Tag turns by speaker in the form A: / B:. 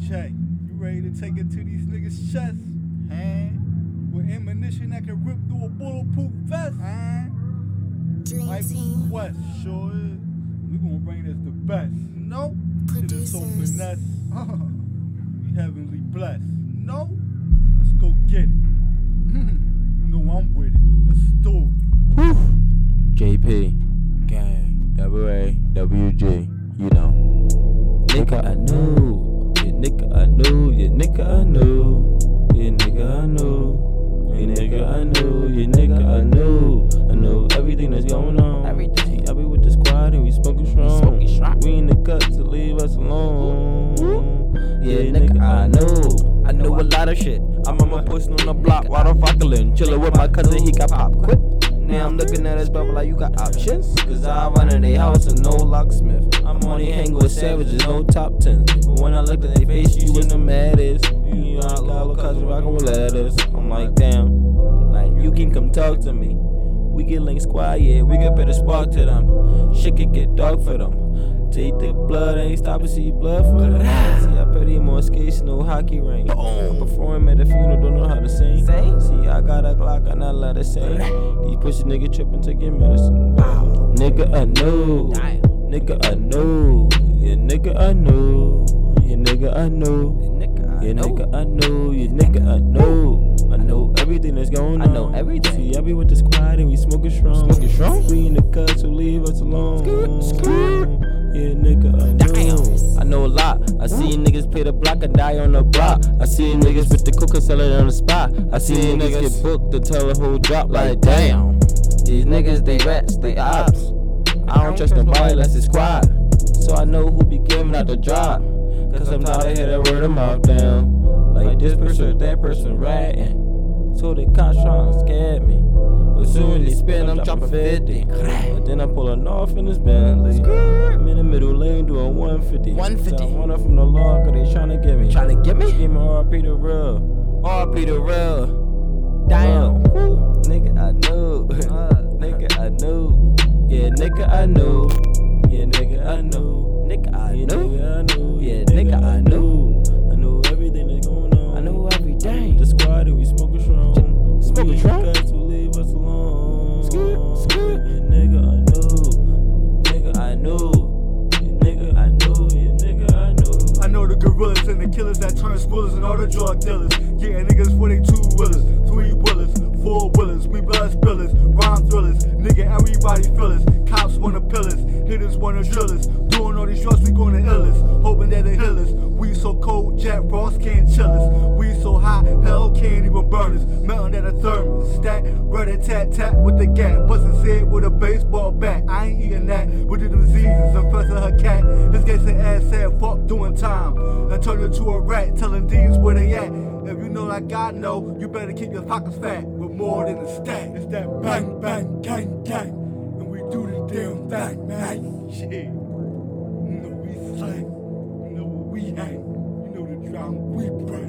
A: DJ, you ready to take it to these niggas' chests? Huh? With ammunition that can rip through a bulletproof vest? Huh?
B: Dream
A: Life
B: Team
A: Quest, sure is. We gonna bring this the best. No, shit is so
B: Producers.
A: finesse. we heavenly blessed. No, let's go get it. you know I'm with it. Let's do it.
C: JP, gang, double WG, you know. Nigga, I knew, yeah, nigga, I knew, yeah, nigga, I knew, yeah, nigga, I knew, yeah, nigga, I knew, yeah, nigga, I knew, I know everything that's going on. Everything. I be with the squad and we smoking strong. Smoking strong. We in the cut to leave us alone. Yeah, nigga, I know, I know a lot of shit. I'm on my pushing on the block, water fuckling, chillin' with my cousin, he got pop quick. Now I'm looking at his brother like you got options. Cause I run in their house and no locksmith. I'm only hanging with savages, no top tens. But when I look at their face, you in the maddest. You know, I got a little cousin rockin' with letters. I'm like, damn. Like, you can come talk to me. We get linked squad, yeah, we can put a spark to them. Shit could get dark for them. Take the blood, ain't stopping, see blood for them. See, I put him on skates, no hockey ring. I perform at a funeral, don't know how to sing. See, I got a Glock, and I let it sing. These pussy nigga tripping to get medicine. Nigga, I know. Nigga, I know. Yeah, nigga, I know. Yeah, nigga, I know. Yeah, nigga, I know. Yeah, nigga, I know. I know everything that's going on.
D: I know everything.
C: See, I be with the squad and we smoking strong.
D: Smoking strong?
C: We in the cut, so leave us alone. Yeah, nigga, I know.
D: Damn.
C: I know a lot. I see niggas pay the block and die on the block. I see niggas with the cooker selling on the spot. I see niggas get booked to tell a whole drop like damn. These niggas they rats, they ops. I don't trust nobody unless it's squad. So I know who be giving out the drop. Cause I'm tired of hearing word of mouth down. Like this person, that person ratting. So the cops tryna scare me. But soon they spin, I'm dropping 50. But then I'm pulling off in this Bentley. I'm in the middle lane doing 150.
D: 150.
C: So I want up from the law, cause they tryna get me.
D: Tryna get me?
C: Screaming RP the real. RP the real. Damn. Nigga, I knew. Uh. nigga, I knew. Yeah, nigga, I knew.
D: Nigga, I knew. Yeah, nigga, I
C: knew. I knew everything that's going on.
D: I know everything.
C: The squad and we smoking strong.
D: Smoking
C: We
D: strong?
C: got to leave us alone.
D: Skirt, skirt.
C: Yeah, nigga, I knew. Nigga, I knew. Yeah, nigga, I knew. Yeah, nigga, I knew.
A: I know the gorillas and the killers that turn spoilers and all the drug dealers. Yeah, niggas for they two wheelers, three wheelers, four wheelers. We blood spillers, rhyme thrillers. Nigga, everybody feel us. Cops wanna pill us, hitters wanna drill us. Doing all these drugs, we gonna ill. Hoping that they heal us. We so cold, Jack Frost can't chill us. We so hot, hell can't even burn us. Melting at a thermos, stack, a tat tat with the gap. Bustin' said with a baseball bat. I ain't eating that with the diseases. I'm pressing her cat. This gangsta ass said fuck doing time. And turned into a rat, telling D's where they at. If you know like I know, you better keep your pockets fat with more than a stack. It's that bang bang gang gang, do the damn thing, man. Shit. You know we slang. you know what we hang, you know the drum we bring.